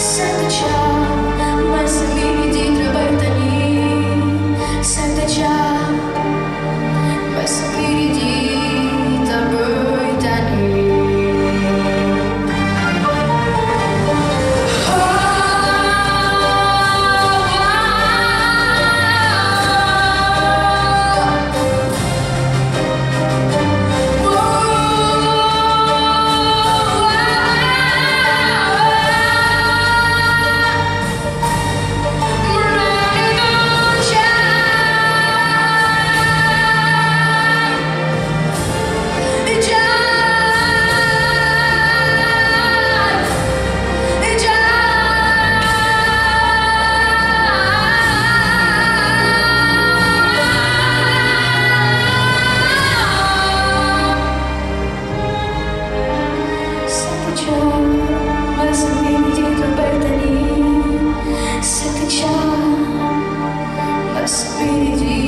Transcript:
listen. Впереди